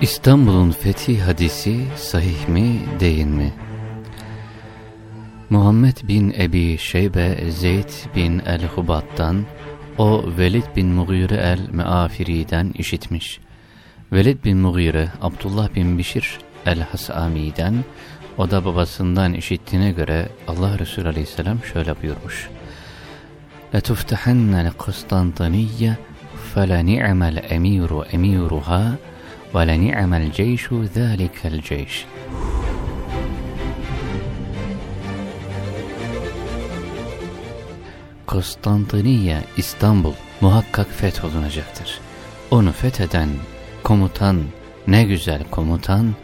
İstanbul'un fethi hadisi sahih mi değil mi? Muhammed bin Ebi Şeybe Zeyd bin el-Hubat'tan o Velid bin Mughire el-Meafiri'den işitmiş. Velid bin Mughire Abdullah bin Bişir el-Hasami'den o da babasından işittiğine göre Allah Resulü Aleyhisselam şöyle buyurmuş. لَتُفْتَحَنَّ الْقُسْطَنْطَنِيَّ فَلَنِعْمَ الْاَمِيرُ اَمِيرُهَا وَلَنِعْمَ الْجَيْشُ ذَٰلِكَ الْجَيْشِ Konstantiniye, İstanbul muhakkak fetholunacaktır. Onu fetheden komutan, ne güzel komutan,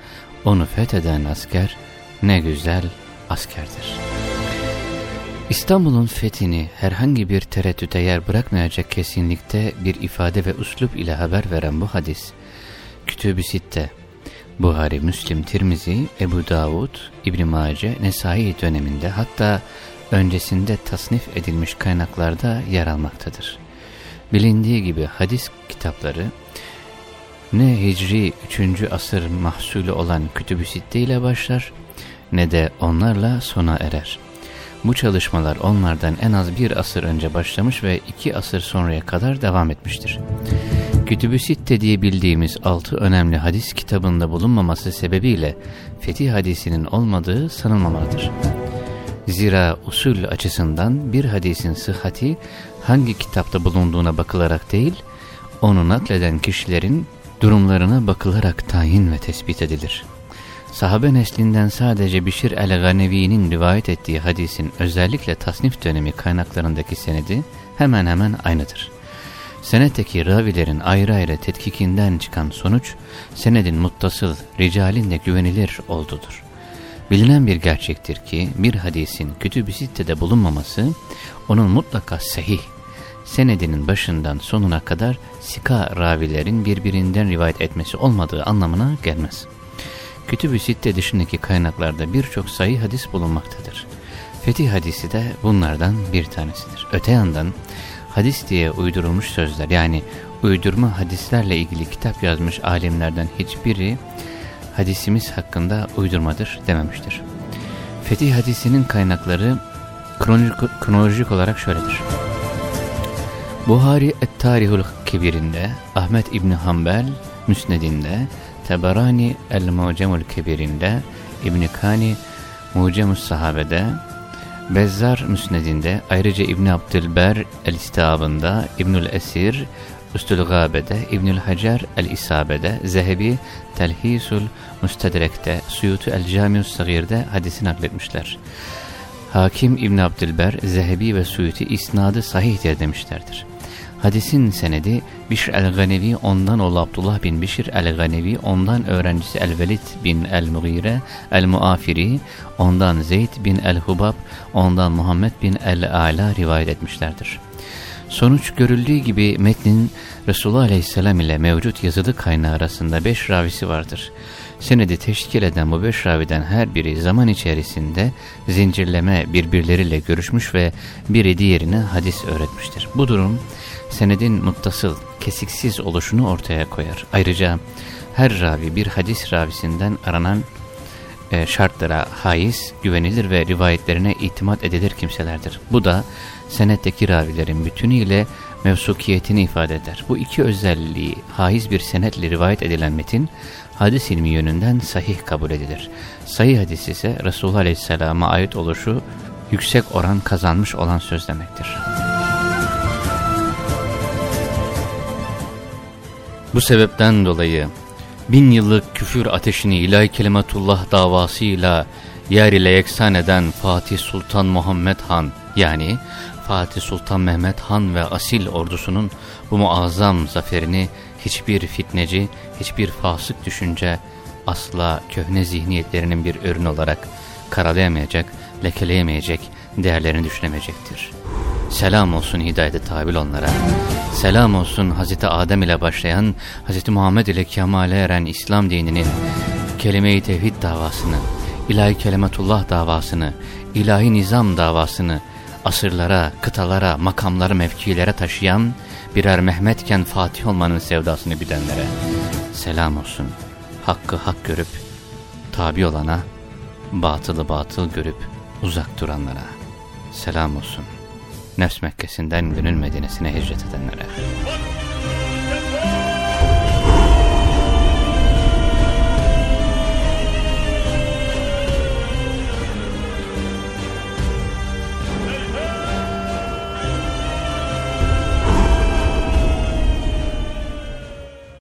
onu fetheden asker, ne güzel askerdir. İstanbul'un fethini herhangi bir tereddüte yer bırakmayacak kesinlikte bir ifade ve uslup ile haber veren bu hadis, Kütüb-i Sitte, Buhari, Müslim, Tirmizi, Ebu Davud, İbn-i Mace, Nesai döneminde hatta öncesinde tasnif edilmiş kaynaklarda yer almaktadır. Bilindiği gibi hadis kitapları ne Hicri 3. asır mahsulü olan Kütüb-ü Sitte ile başlar ne de onlarla sona erer. Bu çalışmalar onlardan en az bir asır önce başlamış ve iki asır sonraya kadar devam etmiştir. Kütüb-ü Sitte diye bildiğimiz altı önemli hadis kitabında bulunmaması sebebiyle fetih hadisinin olmadığı sanılmamalıdır. Zira usul açısından bir hadisin sıhhati hangi kitapta bulunduğuna bakılarak değil, onu nakleden kişilerin durumlarına bakılarak tayin ve tespit edilir. Sahabe neslinden sadece Bişir el-Ganevi'nin rivayet ettiği hadisin özellikle tasnif dönemi kaynaklarındaki senedi hemen hemen aynıdır. Senetteki ravilerin ayrı ayrı tetkikinden çıkan sonuç, senedin muttasıl, ricalin de güvenilir oldudur. Bilinen bir gerçektir ki bir hadisin kütüb-i sittede bulunmaması, onun mutlaka sahih, senedinin başından sonuna kadar sika ravilerin birbirinden rivayet etmesi olmadığı anlamına gelmez. Kütüb-ü Sitte dışındaki kaynaklarda birçok sayı hadis bulunmaktadır. Fetih hadisi de bunlardan bir tanesidir. Öte yandan hadis diye uydurulmuş sözler yani uydurma hadislerle ilgili kitap yazmış alimlerden hiçbiri hadisimiz hakkında uydurmadır dememiştir. Fetih hadisinin kaynakları kronolojik, kronolojik olarak şöyledir. Buhari Et-Tarihul Kebir'inde, Ahmet İbni Hanbel Müsned'inde, Teberani El-Mucemul Kebir'inde, İbni Kani Mucemus Sahabe'de, Bezzar Müsned'inde, ayrıca İbni Abdülber El-İstihab'ında, İbnül Esir, Üstül Gabe'de, İbnül Hacer El-İsabe'de, Zehebi Telhisul Müstedrek'te, Suyutu El-Camius Sagir'de hadisi nakletmişler. Hakim İbn Abdülber, Zehebi ve Suyuti isnadı sahihtir demişlerdir. Hadisin senedi Bişr el-Ganevi ondan oğlu Abdullah bin Bişr el-Ganevi ondan öğrencisi el-Velid bin el-Mughire el-Muafiri ondan Zeyd bin el-Hubab ondan Muhammed bin el-Ala rivayet etmişlerdir. Sonuç görüldüğü gibi metnin Resulullah Aleyhisselam ile mevcut yazılı kaynağı arasında beş ravisi vardır. Senedi teşkil eden bu beş raviden her biri zaman içerisinde zincirleme birbirleriyle görüşmüş ve biri diğerine hadis öğretmiştir. Bu durum senedin muttasıl, kesiksiz oluşunu ortaya koyar. Ayrıca her ravi bir hadis ravisinden aranan e, şartlara haiz, güvenilir ve rivayetlerine itimat edilir kimselerdir. Bu da senetteki ravilerin bütünüyle mevsukiyetini ifade eder. Bu iki özelliği haiz bir senetle rivayet edilen metin, hadis ilmi yönünden sahih kabul edilir. Sahih hadis ise Resulullah Aleyhisselam'a ait oluşu yüksek oran kazanmış olan söz demektir. Bu sebepten dolayı bin yıllık küfür ateşini ilahi kelimetullah davasıyla yer ile yeksan eden Fatih Sultan Muhammed Han yani Fatih Sultan Mehmet Han ve asil ordusunun bu muazzam zaferini hiçbir fitneci, hiçbir fasık düşünce asla köhne zihniyetlerinin bir ürünü olarak karalayamayacak, lekeleyemeyecek, değerlerini düşünemeyecektir. Selam olsun hidayete tabil onlara. Selam olsun Hz. Adem ile başlayan, Hz. Muhammed ile kemale eren İslam dininin kelime-i tevhid davasını, ilahi kelimetullah davasını, ilahi nizam davasını asırlara, kıtalara, makamlara, mevkilere taşıyan birer Mehmetken Fatih olmanın sevdasını bilenlere selam olsun. hakkı hak görüp tabi olana, batılı batıl görüp uzak duranlara selam olsun. Nefs Mekkesi'nden gönül medinesine hicret edenlere.